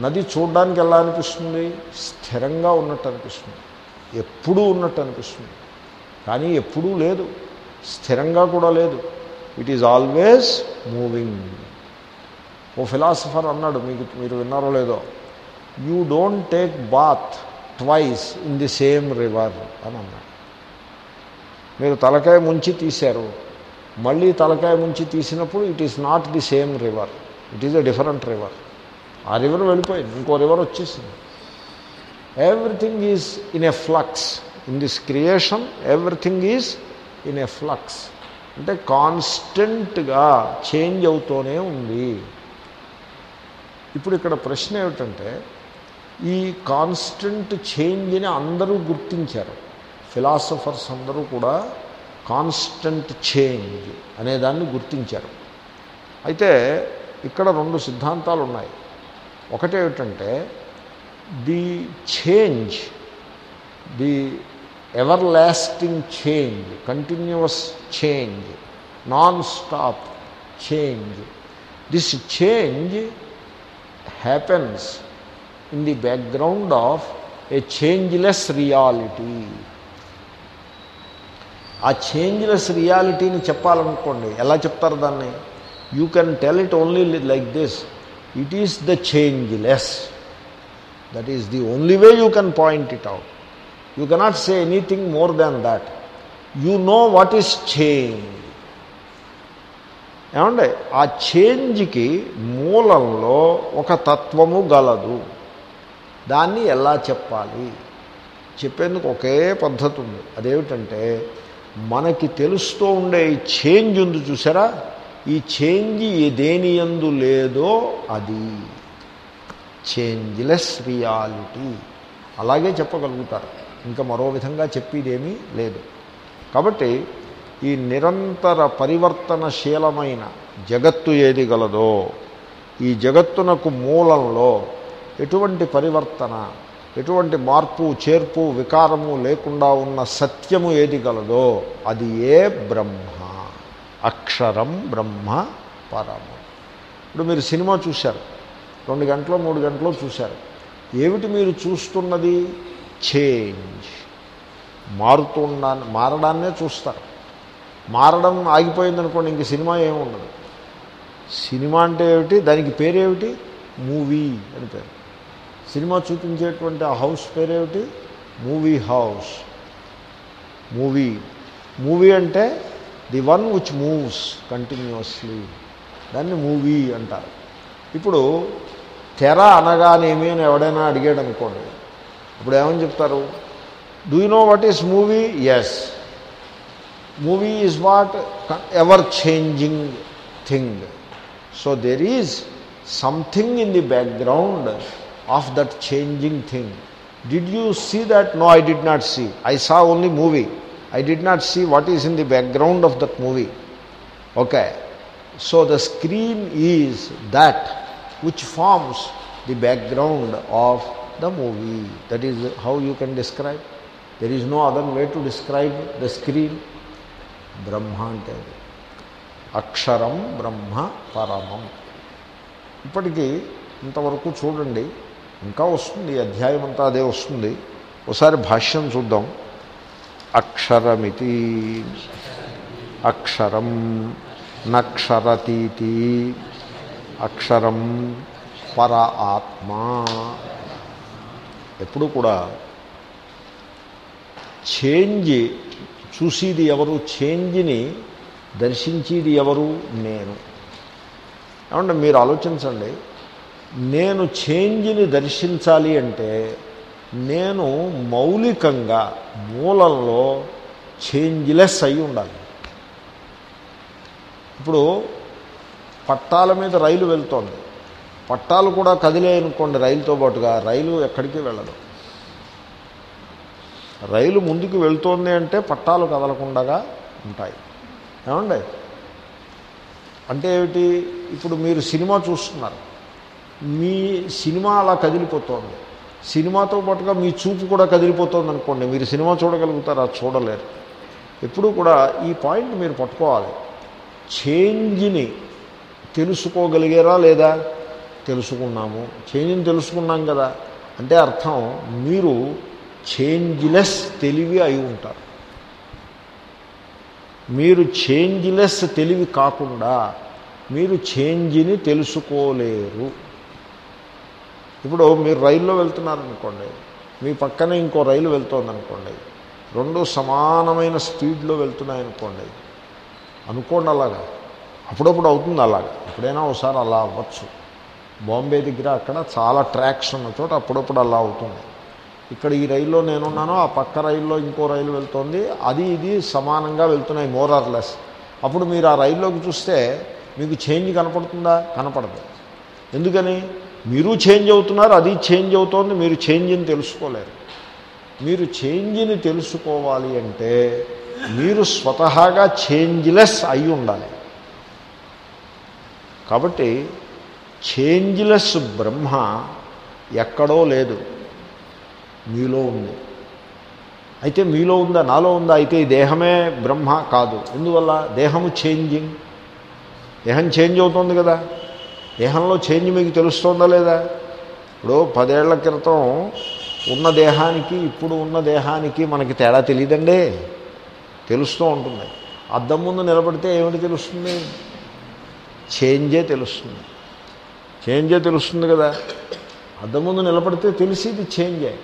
Speaker 1: నది చూడడానికి ఎలా అనిపిస్తుంది? స్థిరంగా ఉన్నట్టు అనిపిస్తుంది. ఎప్పుడూ ఉన్నట్టు అనిపిస్తుంది. కానీ ఎప్పుడూ లేదు. స్థిరంగా కూడా లేదు. ఇట్ ఈజ్ ఆల్వేస్ మూవింగ్ ఓ ఫిలాసఫర్ అన్నాడు మీకు మీరు విన్నారో లేదో you don't take bath twice in the same river అని అన్నాడు. మీరు తలకాయ ముంచి తీశారు. మళ్ళీ తలకాయ ముంచి తీసినప్పుడు it is not the same river it is a different river ఆ రివర్ వెళ్ళిపోయింది ఇంకో రివర్ వచ్చేసింది. Everything is in a flux in this creation everything is in a flux. అంటే కాన్స్టెంట్గా చేంజ్ అవుతూనే ఉంది. ఇప్పుడు ఇక్కడ ప్రశ్న ఏమిటంటే ఈ కాన్స్టెంట్ చేంజ్ని అందరూ గుర్తించారు. ఫిలాసఫర్స్ అందరూ కూడా కాన్స్టెంట్ చేంజ్ అనేదాన్ని గుర్తించారు. అయితే ఇక్కడ రెండు సిద్ధాంతాలు ఉన్నాయి. ఒకటేమిటంటే the change the everlasting change continuous change non stop change this change happens in the background of a changeless reality ఆ చేంజ్లెస్ రియాలిటీని చెప్పాలనుకోండి ఎలా చెప్తారు దాన్ని? You can tell it only like this it is the changeless that is the only way you can point it out you cannot say anything more than that you know what is change ఏమండి ఆ చేంజ్కి మూలంలో ఒక తత్వము గలదు. దాన్ని ఎలా చెప్పాలి? చెప్పేందుకు ఒకే పద్ధతి ఉంది. అదేమిటంటే మనకి తెలుస్తూ ఉండే ఈ చేంజ్ ఉంది చూసారా? ఈ చేంజ్ దేని ఎందు లేదో అది. Changeless reality. అలాగే చెప్పగలుగుతారు. ఇంకా మరో విధంగా చెప్పేదేమీ లేదు. కాబట్టి ఈ నిరంతర పరివర్తనశీలమైన జగత్తు ఏది గలదో ఈ జగత్తునకు మూలంలో ఎటువంటి పరివర్తన ఎటువంటి మార్పు చేర్పు వికారము లేకుండా ఉన్న సత్యము ఏది గలదో అది ఏ బ్రహ్మ. అక్షరం బ్రహ్మ పరము. ఇప్పుడు మీరు సినిమా చూశారు రెండు గంటలు మూడు గంటలు చూశారు. ఏమిటి మీరు చూస్తున్నది? చేంజ్. మారుతున్నా మారడాన్నే చూస్తారు. మారడం ఆగిపోయిందనుకోండి ఇంక సినిమా ఏముండదు. సినిమా అంటే ఏమిటి? దానికి పేరేమిటి? మూవీ అని పేరు. సినిమా చూపించేటువంటి ఆ హౌస్ పేరేమిటి? Movie house. మూవీ. మూవీ అంటే the one which moves continuously దాన్ని మూవీ అంటారు. ఇప్పుడు తెర అనగానేమి అని ఎవడైనా అడిగాడు అనుకోండి ఇప్పుడు ఏమని చెప్తారు? Do you know what is movie yes movie is whatever changing thing so there is something in the background of that changing thing did you see that no I did not see I saw only movie I did not see what is in the background of that movie okay so the screen is that which forms the background of the movie that is how you can describe there is no other way to describe the screen Brahma అంటే అది అక్షరం బ్రహ్మ పరమం ఇప్పటికీ ఇంతవరకు చూడండి. ఇంకా వస్తుంది. అధ్యాయం అంతా అదే వస్తుంది. ఒకసారి భాష్యం చూద్దాం. అక్షరమితి. అక్షరం నక్షరతీతి. అక్షరం పర ఆత్మా. ఎప్పుడు కూడా చేంజ్ చూసేది ఎవరు చేంజ్ని దర్శించేది ఎవరు? నేను. ఏమంటే మీరు ఆలోచించండి. నేను చేంజ్ని దర్శించాలి అంటే నేను మౌలికంగా మూలంలో చేంజ్లెస్ అయి ఉండాలి. ఇప్పుడు పట్టాల మీద రైలు వెళ్తోంది. పట్టాలు కూడా కదిలేయనుకోండి రైలుతో పాటుగా. రైలు ఎక్కడికి వెళ్ళదు. రైలు ముందుకు వెళ్తోంది అంటే పట్టాలు కదలకుండా ఉంటాయి. ఏమండి? అంటే ఏమిటి? ఇప్పుడు మీరు సినిమా చూస్తున్నారు. మీ సినిమా అలా కదిలిపోతోంది. సినిమాతో పాటుగా మీ చూపు కూడా కదిలిపోతుంది అనుకోండి మీరు సినిమా చూడగలుగుతారా? చూడలేరు. ఎప్పుడూ కూడా ఈ పాయింట్ మీరు పట్టుకోవాలి. చేంజ్ని తెలుసుకోగలిగారా లేదా? తెలుసుకున్నాము. చేంజ్ని తెలుసుకున్నాం కదా. అంటే అర్థం మీరు చేంజ్లెస్ తెలివి అయి ఉంటారు. మీరు చేంజ్లెస్ తెలివి కాకుండా మీరు చేంజ్ని తెలుసుకోలేరు. ఇప్పుడు మీరు రైల్లో వెళ్తున్నారనుకోండి మీ పక్కనే ఇంకో రైలు వెళ్తోందనుకోండి రెండు సమానమైన స్పీడ్లో వెళ్తున్నాయనుకోండి అనుకోండి అలాగా. అప్పుడప్పుడు అవుతుంది అలాగా. ఎప్పుడైనా ఒకసారి అలా అవ్వచ్చు. బాంబే దగ్గర అక్కడ చాలా ట్రాక్స్ ఉన్న చోట అప్పుడప్పుడు అలా అవుతుంది. ఇక్కడ ఈ రైల్లో నేనున్నాను ఆ పక్క రైల్లో ఇంకో రైలు వెళ్తుంది అది ఇది సమానంగా వెళ్తున్నాయి మోర్ ఆర్ లెస్ అప్పుడు మీరు ఆ రైల్లోకి చూస్తే మీకు చేంజ్ కనపడుతుందా? కనపడదు. ఎందుకని? మీరు చేంజ్ అవుతున్నారు అది చేంజ్ అవుతోంది మీరు చేంజ్ని తెలుసుకోలేరు. మీరు చేంజ్ని తెలుసుకోవాలి అంటే మీరు స్వతహాగా చేంజ్లెస్ అయి ఉండాలి. కాబట్టి చేంజ్లెస్ బ్రహ్మ ఎక్కడో లేదు. మీలో ఉంది. అయితే మీలో ఉందా నాలో ఉందా? అయితే ఈ దేహమే బ్రహ్మ కాదు. ఎందువల్ల? దేహము చేంజింగ్. దేహం చేంజ్ అవుతుంది కదా. దేహంలో చేంజ్ మీకు తెలుస్తుందా లేదా? ఇప్పుడు పదేళ్ళ క్రితం ఉన్న దేహానికి ఇప్పుడు ఉన్న దేహానికి మనకి తేడా తెలియదండి తెలుస్తూ ఉంటుంది అద్దం ముందు నిలబడితే ఏమిటి తెలుస్తుంది? చేంజే తెలుస్తుంది. చేంజే తెలుస్తుంది కదా. అద్దం ముందు నిలబడితే తెలిసేది చేంజే.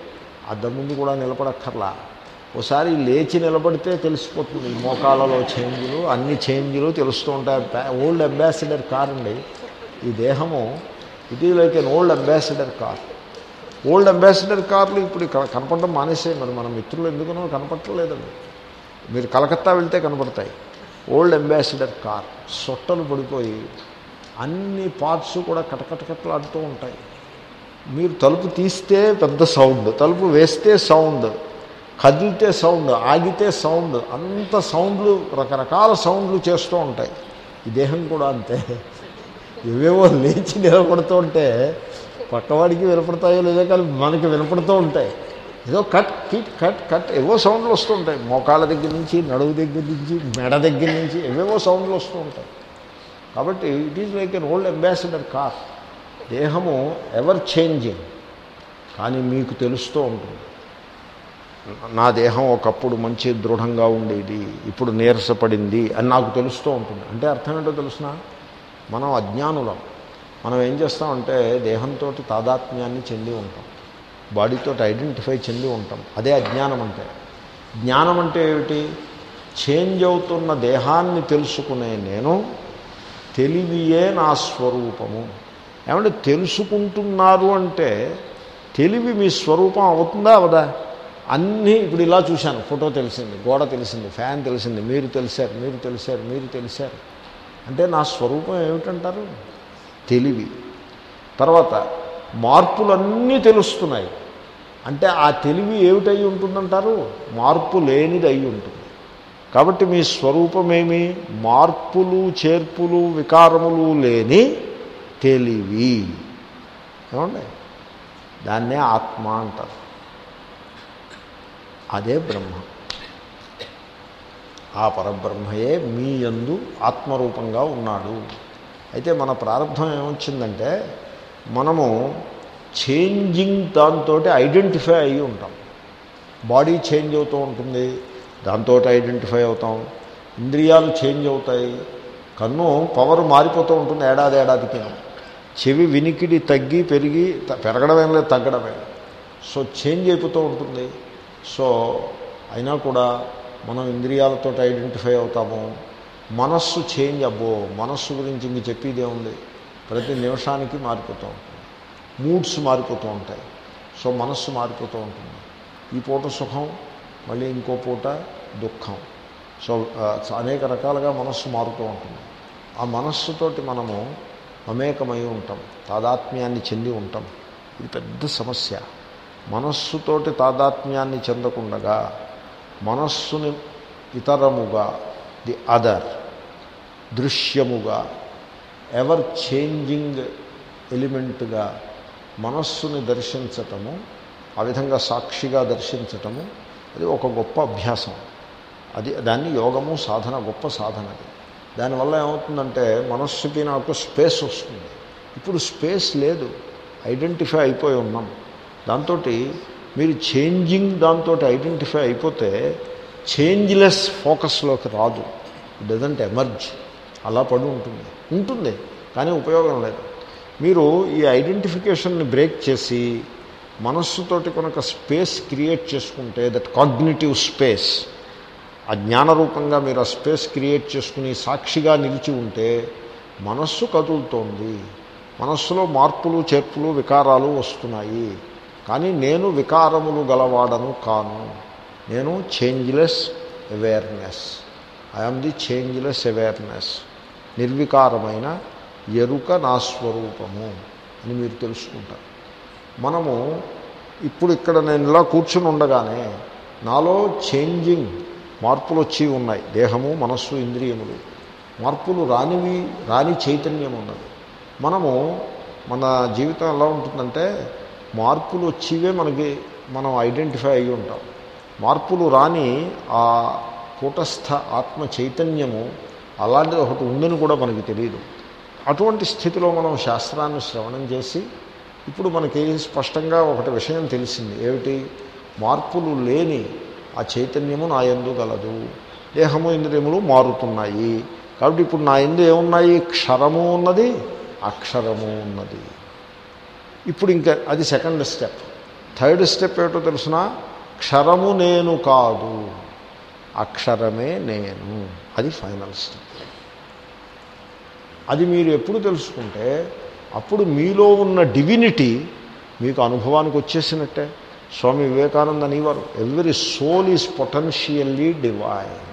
Speaker 1: అద్దం ముందు కూడా నిలబడక్కర్లా. ఒకసారి లేచి నిలబడితే తెలిసిపోతుంది. మోకాలలో చేంజ్లు అన్ని చేంజ్లు తెలుస్తూ ఉంటాయి. ఓల్డ్ అంబాసిడర్ కార్ అండి. ఈ దేహము it is like an old Ambassador car. Old Ambassador కార్లు ఇప్పుడు ఇక్కడ కనపడడం మానేసాయి మరి. మన మిత్రులు ఎందుకనో కనపడలేదండి మీరు కలకత్తా వెళ్తే కనపడతాయి. Old Ambassador car. సొట్టలు పడిపోయి అన్ని పార్ట్స్ కూడా కటకటకట్లాడుతూ ఉంటాయి. మీరు తలుపు తీస్తే పెద్ద సౌండ్ తలుపు వేస్తే సౌండ్ కదిలితే సౌండ్ ఆగితే సౌండ్ అంత సౌండ్లు రకరకాల సౌండ్లు చేస్తూ ఉంటాయి. ఈ దేహం కూడా అంతే. ఇవేవో లేచి నిలబడుతూ ఉంటే పక్కవాడికి వినపడతాయో లేదో కానీ మనకి వినపడుతూ ఉంటాయి. ఏదో కట్ కిట్ కట్ కట్ ఏవో సౌండ్లు వస్తుంటాయి మోకాళ్ళ దగ్గర నుంచి నడువు దగ్గర నుంచి మెడ దగ్గర నుంచి ఏవేవో సౌండ్లు వస్తూ ఉంటాయి. కాబట్టి it is like an old Ambassador car దేహము ఎవర్ చేంజింగ్ కానీ మీకు తెలుస్తూ ఉంటుంది. నా దేహం ఒకప్పుడు మంచి దృఢంగా ఉండేది ఇప్పుడు నీరసపడింది అని నాకు తెలుస్తూ ఉంటుంది. అంటే అర్థం ఏంటో తెలుసిన? మనం అజ్ఞానులం. మనం ఏం చేస్తామంటే దేహంతో తాదాత్మ్యాన్ని చెంది ఉంటాం. బాడీతో ఐడెంటిఫై చెంది ఉంటాం. అదే అజ్ఞానం అంటే. జ్ఞానం అంటే ఏమిటి? చేంజ్ అవుతున్న దేహాన్ని తెలుసుకునే నేను తెలివియే నా స్వరూపము? ఏమంటే తెలుసుకుంటున్నారు అంటే తెలివి మీ స్వరూపం అవుతుందా అవదా? అన్నీ ఇప్పుడు ఇలా చూశాను. ఫోటో తెలిసింది గోడ తెలిసింది ఫ్యాన్ తెలిసింది మీరు తెలిసారు మీరు తెలిసారు మీరు తెలిసారు. అంటే నా స్వరూపం ఏమిటంటారు? తెలివి. తర్వాత మార్పులన్నీ తెలుస్తున్నాయి. అంటే ఆ తెలివి ఏమిటై ఉంటుందంటారు? మార్పు లేనిది అయి ఉంటుంది. కాబట్టి మీ స్వరూపమేమి? మార్పులు చేర్పులు వికారములు లేని తెలివి. ఏమండి? దాన్నే ఆత్మ అంటారు. అదే బ్రహ్మ. ఆ పరబ్రహ్మయే మీ యందు ఆత్మరూపంగా ఉన్నాడు. అయితే మన ప్రారంభం ఏమొచ్చిందంటే మనము చేంజింగ్ దాంతో ఐడెంటిఫై అయ్యి ఉంటాం. బాడీ చేంజ్ అవుతూ ఉంటుంది. దాంతో ఐడెంటిఫై అవుతాం. ఇంద్రియాలు చేంజ్ అవుతాయి. కన్ను పవర్ మారిపోతూ ఉంటుంది. ఏడాది ఏడాదికి చెవి వినికిడి తగ్గి పెరిగి పెరగడమేం లేదు తగ్గడమే. సో చేంజ్ అయిపోతూ ఉంటుంది. సో అయినా కూడా మనం ఇంద్రియాలతో ఐడెంటిఫై అవుతాము. మనస్సు చేంజ్ అబ్బో మనస్సు గురించి ఇంక చెప్పేదే ఉంది ప్రతి నిమిషానికి మారిపోతూ ఉంటుంది. మూడ్స్ మారిపోతూ ఉంటాయి. సో మనస్సు మారిపోతూ ఉంటుంది. ఈ పూట సుఖం మళ్ళీ ఇంకో పూట దుఃఖం. సో అనేక రకాలుగా మనస్సు మారుతూ ఉంటుంది. ఆ మనస్సుతోటి మనము మమేకమై ఉంటాం తాదాత్మ్యాన్ని చెంది ఉంటాం. ఇది పెద్ద సమస్య. మనస్సుతోటి తాదాత్మ్యాన్ని చెందకుండగా మనస్సుని ఇతరముగా ది అదర్ దృశ్యముగా ఎవర్ చేంజింగ్ ఎలిమెంట్గా మనస్సుని దర్శించటము ఆ విధంగా సాక్షిగా దర్శించటము అది ఒక గొప్ప అభ్యాసం. అది దాన్ని యోగము సాధన గొప్ప సాధన అది. దానివల్ల ఏమవుతుందంటే మనస్సుకి నాకు స్పేస్ వస్తుంది. ఇప్పుడు స్పేస్ లేదు. ఐడెంటిఫై అయిపోయి ఉన్నాం. దాంతో మీరు చేంజింగ్ దాంతో ఐడెంటిఫై అయిపోతే చేంజ్లెస్ ఫోకస్లోకి రాదు. డజంట్ ఎమర్జ్ అలా పడి ఉంటుంది. ఉంటుంది కానీ ఉపయోగం లేదు. మీరు ఈ ఐడెంటిఫికేషన్ని బ్రేక్ చేసి మనస్సుతోటి కనుక స్పేస్ క్రియేట్ చేసుకుంటే దట్ కాగ్నిటివ్ స్పేస్ ఆ జ్ఞానరూపంగా మీరు ఆ స్పేస్ క్రియేట్ చేసుకుని సాక్షిగా నిలిచి ఉంటే మనస్సు కదులుతోంది. మనస్సులో మార్పులు చేర్పులు వికారాలు వస్తున్నాయి. కానీ నేను వికారములు గలవాడను కాను. నేను changeless awareness I am the changeless awareness నిర్వికారమైన ఎరుక నా స్వరూపము అని మీరు తెలుసుకుంటారు. మనము ఇప్పుడు ఇక్కడ నేను ఇలా కూర్చుని ఉండగానే నాలో చేంజింగ్ మార్పులు వచ్చి ఉన్నాయి. దేహము మనస్సు ఇంద్రియములు. మార్పులు రానివి రాని చైతన్యం ఉన్నది. మనము మన జీవితం ఎలా ఉంటుందంటే మార్పులు వచ్చివే మనకి మనం ఐడెంటిఫై అయ్యి ఉంటాం. మార్పులు రాని ఆ కూటస్థ ఆత్మ చైతన్యము అలాంటిది ఒకటి ఉందని కూడా మనకి తెలియదు. అటువంటి స్థితిలో మనం శాస్త్రాన్ని శ్రవణం చేసి ఇప్పుడు మనకి స్పష్టంగా ఒకటి విషయం తెలిసింది. ఏమిటి? మార్పులు లేని ఆ చైతన్యము నా ఎందు గలదు. దేహము ఇంద్రియములు మారుతున్నాయి. కాబట్టి ఇప్పుడు నా ఎందు ఏమున్నాయి? క్షరము ఉన్నది అక్షరము ఉన్నది. ఇప్పుడు ఇంకా అది సెకండ్ స్టెప్ థర్డ్ స్టెప్ ఏమిటో తెలుసిన? క్షరము నేను కాదు అక్షరమే నేను. అది ఫైనల్ స్టెప్ అది మీరు ఎప్పుడు తెలుసుకుంటే అప్పుడు మీలో ఉన్న డివినిటీ మీకు అనుభవానికి వచ్చేసినట్టే. స్వామి వివేకానంద అనేవారు every soul is potentially divine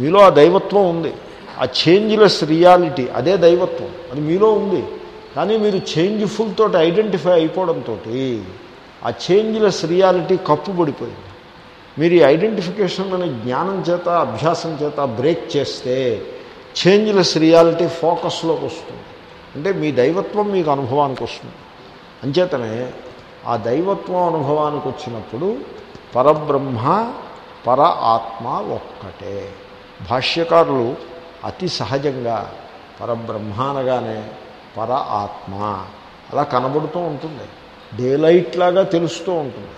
Speaker 1: మీలో ఆ దైవత్వం ఉంది. ఆ చేంజ్లెస్ రియాలిటీ అదే దైవత్వం. అది మీలో ఉంది. కానీ మీరు చేంజ్ఫుల్ తోటి ఐడెంటిఫై అయిపోవడంతో ఆ చేంజ్లెస్ రియాలిటీ కప్పుబడిపోయింది. మీరు ఈ ఐడెంటిఫికేషన్ అనే జ్ఞానం చేత అభ్యాసం చేత బ్రేక్ చేస్తే చేంజ్లెస్ రియాలిటీ ఫోకస్లోకి వస్తుంది. అంటే మీ దైవత్వం మీకు అనుభవానికి వస్తుంది. అంచేతనే ఆ దైవత్వం అనుభవానికి వచ్చినప్పుడు పరబ్రహ్మ పర ఆత్మ ఒక్కటే. భాష్యకారులు అతి సహజంగా పరబ్రహ్మ అనగానే పర ఆత్మ అలా కనబడుతూ ఉంటుంది. డేలైట్ లాగా తెలుస్తూ ఉంటుంది.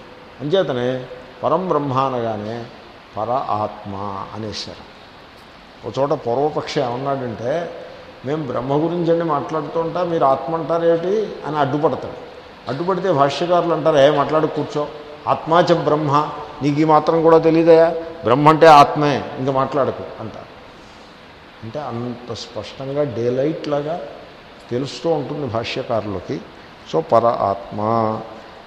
Speaker 1: అంచేతనే పరం బ్రహ్మ అనగానే పర ఆత్మ అనేసారు ఒక చోట పూర్వపక్షి ఏమన్నాడంటే మేము బ్రహ్మ గురించి అండి మాట్లాడుతూ ఉంటా మీరు ఆత్మ అంటారేటి అని అడ్డుపడతాడు. అడ్డుపడితే భాష్యకారులు అంటారు ఏ మాట్లాడు కూర్చో. ఆత్మాచ బ్రహ్మ. నీకు ఈ మాత్రం కూడా తెలియదయా బ్రహ్మ అంటే ఆత్మే ఇంకా మాట్లాడకు అంటారు. అంటే అంత స్పష్టంగా డే లైట్ లాగా తెలుస్తూ ఉంటుంది భాష్యకారులకి. సో పర ఆత్మ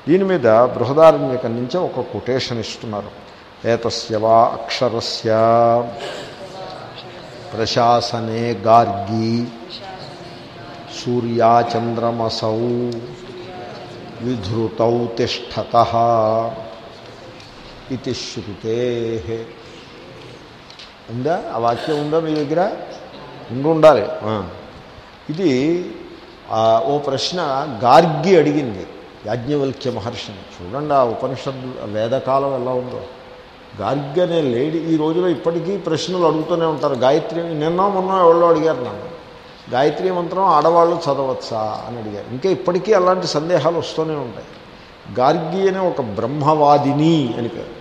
Speaker 1: దీని మీద బృహదారణ్యకం నుంచే ఒక కొటేషన్ ఇస్తున్నారు. ఏతస్య వా అక్షరస్య. ప్రశాసనే గార్గి సూర్యాచంద్రమసౌ విధృతౌ తిష్టత ఇది శృతే ఉందా? ఆ వాక్యం ఉందా మీ దగ్గర? ఉండి ఉండాలి ఇది ఓ ప్రశ్న గార్గి అడిగింది యాజ్ఞవల్క్య మహర్షిని. చూడండి ఆ ఉపనిషద్ వేదకాలం ఎలా ఉందో. గార్గి అనే లేడీ. ఈ రోజులో ఇప్పటికీ ప్రశ్నలు అడుగుతూనే ఉంటారు. గాయత్రి నిన్న మొన్న ఎవరో అడిగారు నన్ను. గాయత్రి మంత్రం ఆడవాళ్ళు చదవచ్చా అని అడిగారు. ఇంకా ఇప్పటికీ అలాంటి సందేహాలు వస్తూనే ఉంటాయి. గార్గి అనే ఒక బ్రహ్మవాదిని అని పేరు.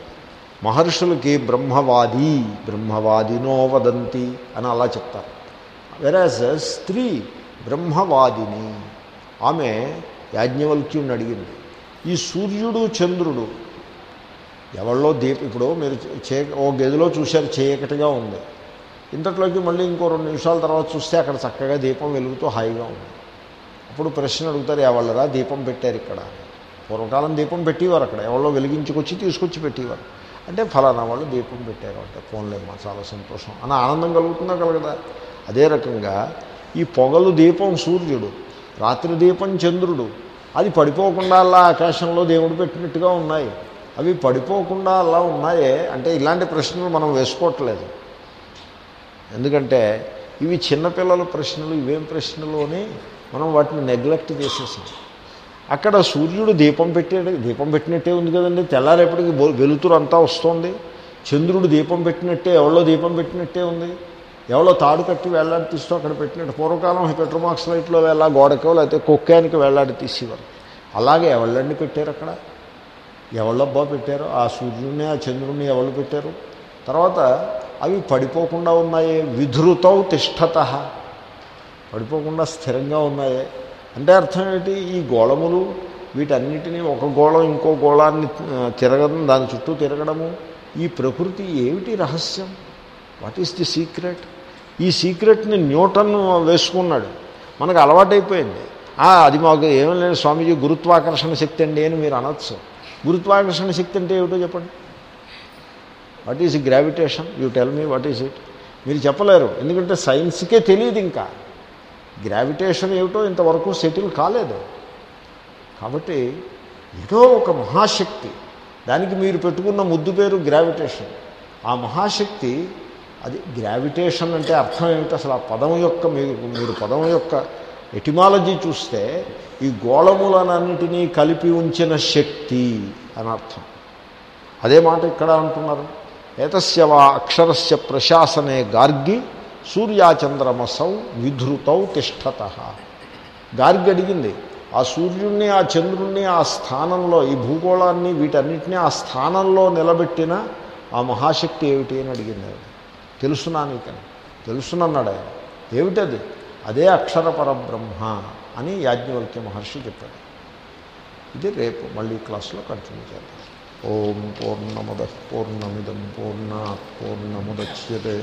Speaker 1: మహర్షులకి బ్రహ్మవాది బ్రహ్మవాదినో వదంతి అని అలా చెప్తారు. వెరాజ్ స్త్రీ బ్రహ్మవాదిని. ఆమె యాజ్ఞవల్క్యుని అడిగింది. ఈ సూర్యుడు చంద్రుడు ఎవరిలో దీప ఇప్పుడు మీరు చే ఓ గదిలో చూశారు చీకటిగా ఉంది. ఇంతట్లోకి మళ్ళీ ఇంకో రెండు నిమిషాల తర్వాత చూస్తే అక్కడ చక్కగా దీపం వెలుగుతూ హాయిగా ఉంది. అప్పుడు ప్రశ్న అడుగుతారు ఎవళ్ళరా దీపం పెట్టారు ఇక్కడ? పూర్వకాలం దీపం పెట్టేవారు అక్కడ. ఎవరో వెలిగించుకొచ్చి తీసుకొచ్చి పెట్టేవారు. అంటే ఫలానా వాళ్ళు దీపం పెట్టారు అంటే ఫోన్లేమ్మా చాలా సంతోషం అని ఆనందం కలుగుతుందా కలగదా? అదే రకంగా ఈ పొగలు దీపం సూర్యుడు రాత్రి దీపం చంద్రుడు అది పడిపోకుండా అలా ఆకాశంలో దేవుడు పెట్టినట్టుగా ఉన్నాయి. అవి పడిపోకుండా అలా ఉన్నాయే అంటే ఇలాంటి ప్రశ్నలు మనం వేసుకోవట్లేదు. ఎందుకంటే ఇవి చిన్నపిల్లల ప్రశ్నలు ఇవేం ప్రశ్నలు అని మనం వాటిని నెగ్లెక్ట్ చేసేసాం. అక్కడ సూర్యుడు దీపం పెట్టాడు. దీపం పెట్టినట్టే ఉంది కదండి. తెల్లారేపటికి బో- వెలుతురు అంతా వస్తుంది. చంద్రుడు దీపం పెట్టినట్టే ఎవరో దీపం పెట్టినట్టే ఉంది. ఎవరో తాడు కట్టి వేలాడి తీస్తూ అక్కడ పెట్టినట్టు. పూర్వకాలం పెట్రోమాక్స్ లైట్లో వెళ్ళా గోడకో లేకపోతే కుక్కానికి వేలాడి తీసేవారు అలాగే ఎవళ్ళండి పెట్టారు అక్కడ? ఎవళ్ళబ్బా పెట్టారు. ఆ సూర్యుడిని ఆ చంద్రుడిని ఎవరు పెట్టారు? తర్వాత అవి పడిపోకుండా ఉన్నాయే. విధృతౌ తిష్టత. పడిపోకుండా స్థిరంగా ఉన్నాయే. అంటే అర్థం ఏంటి? ఈ గోళములు వీటన్నిటినీ ఒక గోళం ఇంకో గోళాన్ని తిరగడం దాని చుట్టూ తిరగడము ఈ ప్రకృతి ఏమిటి రహస్యం? What is the secret? ఈ సీక్రెట్ని న్యూటన్ వేసుకున్నాడు. మనకు అలవాటైపోయింది. అది మాకు ఏమీ లేదు స్వామీజీ గురుత్వాకర్షణ శక్తి అండి అని మీరు అనొచ్చు. గురుత్వాకర్షణ శక్తి అంటే ఏమిటో చెప్పండి. What is gravitation you tell me what is it మీరు చెప్పలేరు. ఎందుకంటే సైన్స్కే తెలియదు ఇంకా. గ్రావిటేషన్ ఏమిటో ఇంతవరకు సెటిల్ కాలేదు. కాబట్టి ఏదో ఒక మహాశక్తి. దానికి మీరు పెట్టుకున్న ముద్దు పేరు గ్రావిటేషన్ ఆ మహాశక్తి అది గ్రావిటేషన్ అంటే అర్థం ఏమిటి? అసలు ఆ పదం యొక్క మీరు మీరు పదం యొక్క ఎటిమాలజీ చూస్తే ఈ గోళములనన్నిటినీ కలిపి ఉంచిన శక్తి అని అర్థం. అదే మాట ఇక్కడ అంటున్నారు. ఏతస్యవా అక్షరస్య ప్రశాసనే గార్గి సూర్యాచంద్రమసౌ విధృతౌ తిష్టత. గార్గి అడిగింది ఆ సూర్యుణ్ణి ఆ చంద్రుణ్ణి ఆ స్థానంలో ఈ భూగోళాన్ని వీటన్నిటినీ ఆ స్థానంలో నిలబెట్టిన ఆ మహాశక్తి ఏమిటి అని అడిగింది ఆవిడ తెలుసునా నీకని? తెలుసునన్నాడు ఆయన. ఏమిటది? అదే అక్షర పరబ్రహ్మ. అని యాజ్ఞవల్క్య మహర్షి చెప్పాడు. ఇది రేపు మళ్ళీ క్లాస్లో కంటిన్యూ చేద్దాం. ఓం పూర్ణముద పూర్ణమిదం పూర్ణ పూర్ణముద్యతే